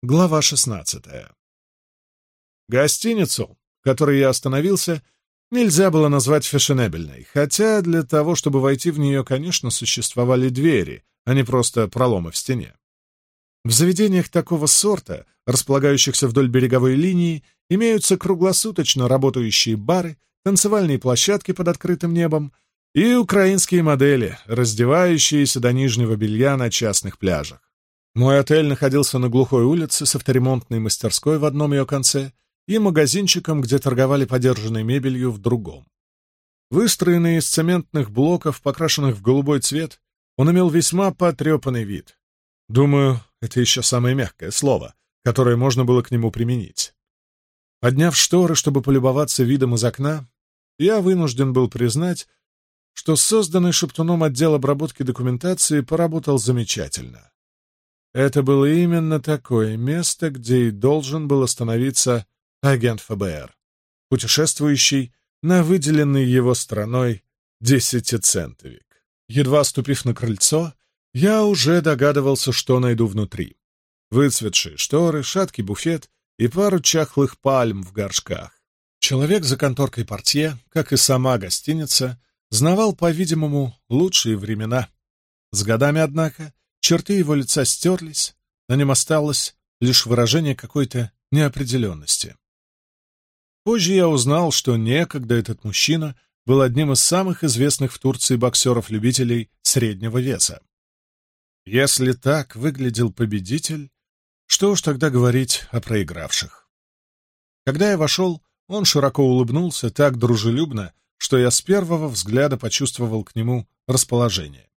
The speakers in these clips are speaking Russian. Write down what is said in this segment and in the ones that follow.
Глава 16. Гостиницу, в которой я остановился, нельзя было назвать фешенебельной, хотя для того, чтобы войти в нее, конечно, существовали двери, а не просто проломы в стене. В заведениях такого сорта, располагающихся вдоль береговой линии, имеются круглосуточно работающие бары, танцевальные площадки под открытым небом и украинские модели, раздевающиеся до нижнего белья на частных пляжах. Мой отель находился на глухой улице с авторемонтной мастерской в одном ее конце и магазинчиком, где торговали подержанной мебелью, в другом. Выстроенный из цементных блоков, покрашенных в голубой цвет, он имел весьма потрепанный вид. Думаю, это еще самое мягкое слово, которое можно было к нему применить. Подняв шторы, чтобы полюбоваться видом из окна, я вынужден был признать, что созданный шептуном отдел обработки документации поработал замечательно. Это было именно такое место, где и должен был остановиться агент ФБР, путешествующий на выделенный его страной десятицентовик. Едва ступив на крыльцо, я уже догадывался, что найду внутри. Выцветшие шторы, шаткий буфет и пару чахлых пальм в горшках. Человек за конторкой портье, как и сама гостиница, знавал, по-видимому, лучшие времена. С годами, однако, Черты его лица стерлись, на нем осталось лишь выражение какой-то неопределенности. Позже я узнал, что некогда этот мужчина был одним из самых известных в Турции боксеров-любителей среднего веса. Если так выглядел победитель, что уж тогда говорить о проигравших. Когда я вошел, он широко улыбнулся так дружелюбно, что я с первого взгляда почувствовал к нему расположение.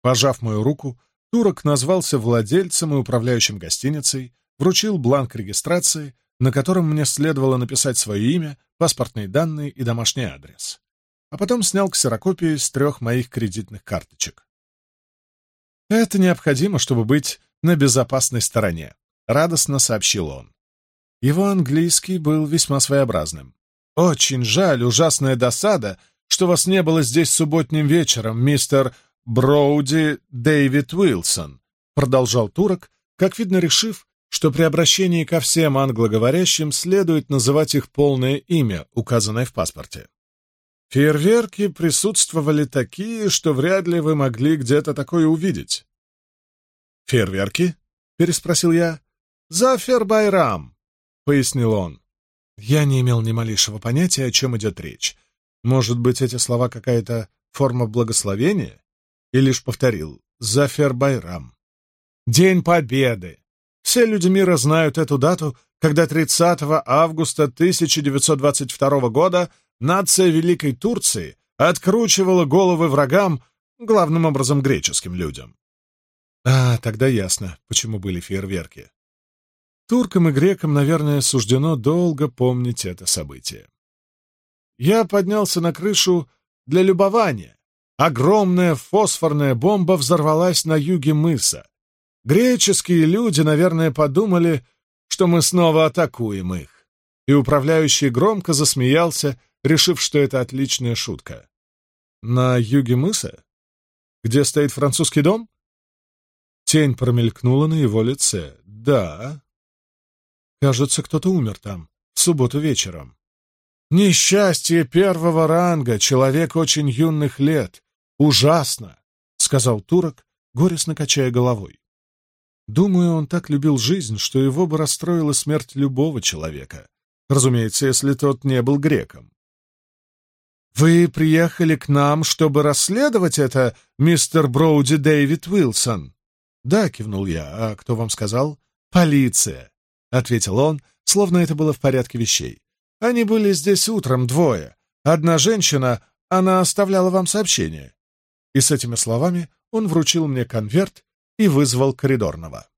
Пожав мою руку, Турок назвался владельцем и управляющим гостиницей, вручил бланк регистрации, на котором мне следовало написать свое имя, паспортные данные и домашний адрес. А потом снял ксерокопию с трех моих кредитных карточек. «Это необходимо, чтобы быть на безопасной стороне», — радостно сообщил он. Его английский был весьма своеобразным. «Очень жаль, ужасная досада, что вас не было здесь субботним вечером, мистер Броуди Дэвид Уилсон, продолжал турок, как видно решив, что при обращении ко всем англоговорящим следует называть их полное имя, указанное в паспорте. Фейерверки присутствовали такие, что вряд ли вы могли где-то такое увидеть. «Фейерверки?» — переспросил я. Зафербайрам, пояснил он. Я не имел ни малейшего понятия, о чем идет речь. Может быть, эти слова какая-то форма благословения? И лишь повторил «Зафер Байрам». День Победы. Все люди мира знают эту дату, когда 30 августа 1922 года нация Великой Турции откручивала головы врагам, главным образом греческим людям. А, тогда ясно, почему были фейерверки. Туркам и грекам, наверное, суждено долго помнить это событие. Я поднялся на крышу для любования, Огромная фосфорная бомба взорвалась на юге мыса. Греческие люди, наверное, подумали, что мы снова атакуем их. И управляющий громко засмеялся, решив, что это отличная шутка. На юге мыса? Где стоит французский дом? Тень промелькнула на его лице. Да. Кажется, кто-то умер там, в субботу вечером. Несчастье первого ранга, человек очень юных лет. «Ужасно!» — сказал турок, горестно качая головой. Думаю, он так любил жизнь, что его бы расстроила смерть любого человека. Разумеется, если тот не был греком. «Вы приехали к нам, чтобы расследовать это, мистер Броуди Дэвид Уилсон?» «Да», — кивнул я. «А кто вам сказал?» «Полиция», — ответил он, словно это было в порядке вещей. «Они были здесь утром, двое. Одна женщина, она оставляла вам сообщение. И с этими словами он вручил мне конверт и вызвал коридорного.